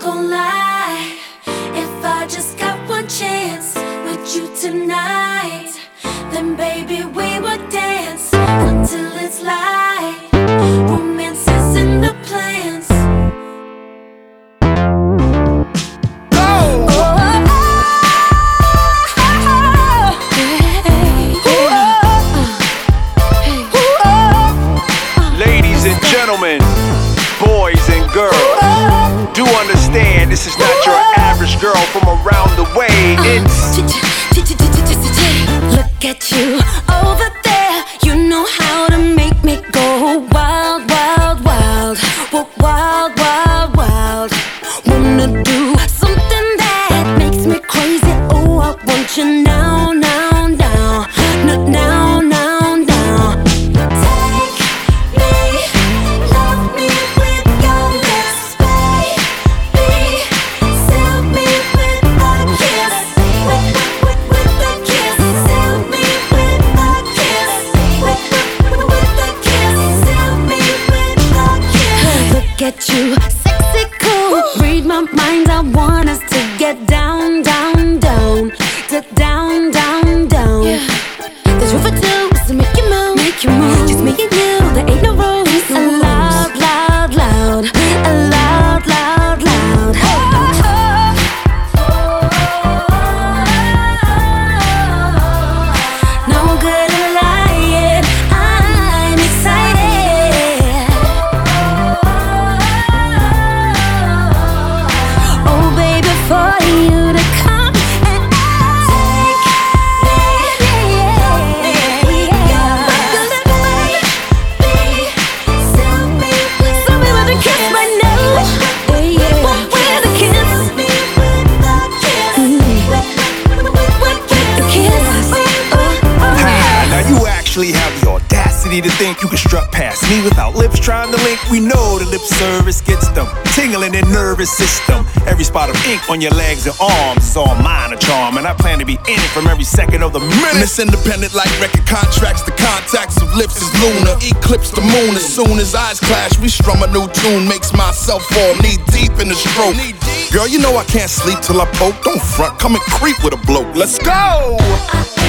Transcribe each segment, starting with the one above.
gon' lie. If I just got one chance with you tonight, then baby we would dance until it's light. Romance is in the plans. Ladies and gentlemen, boys and girls, do understand this is not your average girl from around the way. It's Look at you at you, sexy cool. Read my mind, I want us to get down, down, down, to down, down, down. There's room for two, so make you move, make you move. Audacity to think you can strut past me without lips trying to link. We know the lip service gets them tingling in nervous system. Every spot of ink on your legs and arms is all mine a charm, and I plan to be in it from every second of the minute. Miss Independent like record contracts. The contacts of lips is lunar. Eclipse the moon as soon as eyes clash. We strum a new tune. Makes myself fall knee deep in the stroke. Girl, you know I can't sleep till I poke. Don't front. Come and creep with a bloke. Let's go.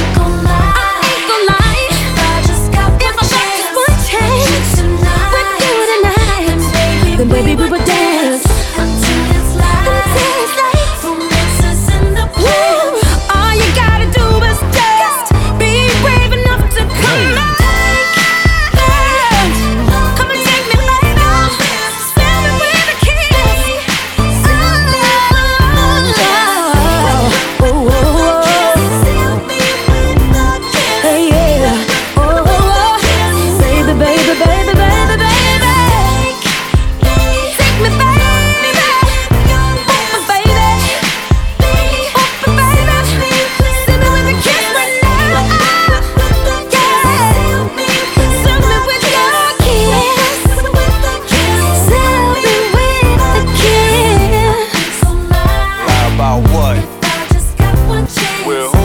about what? Well,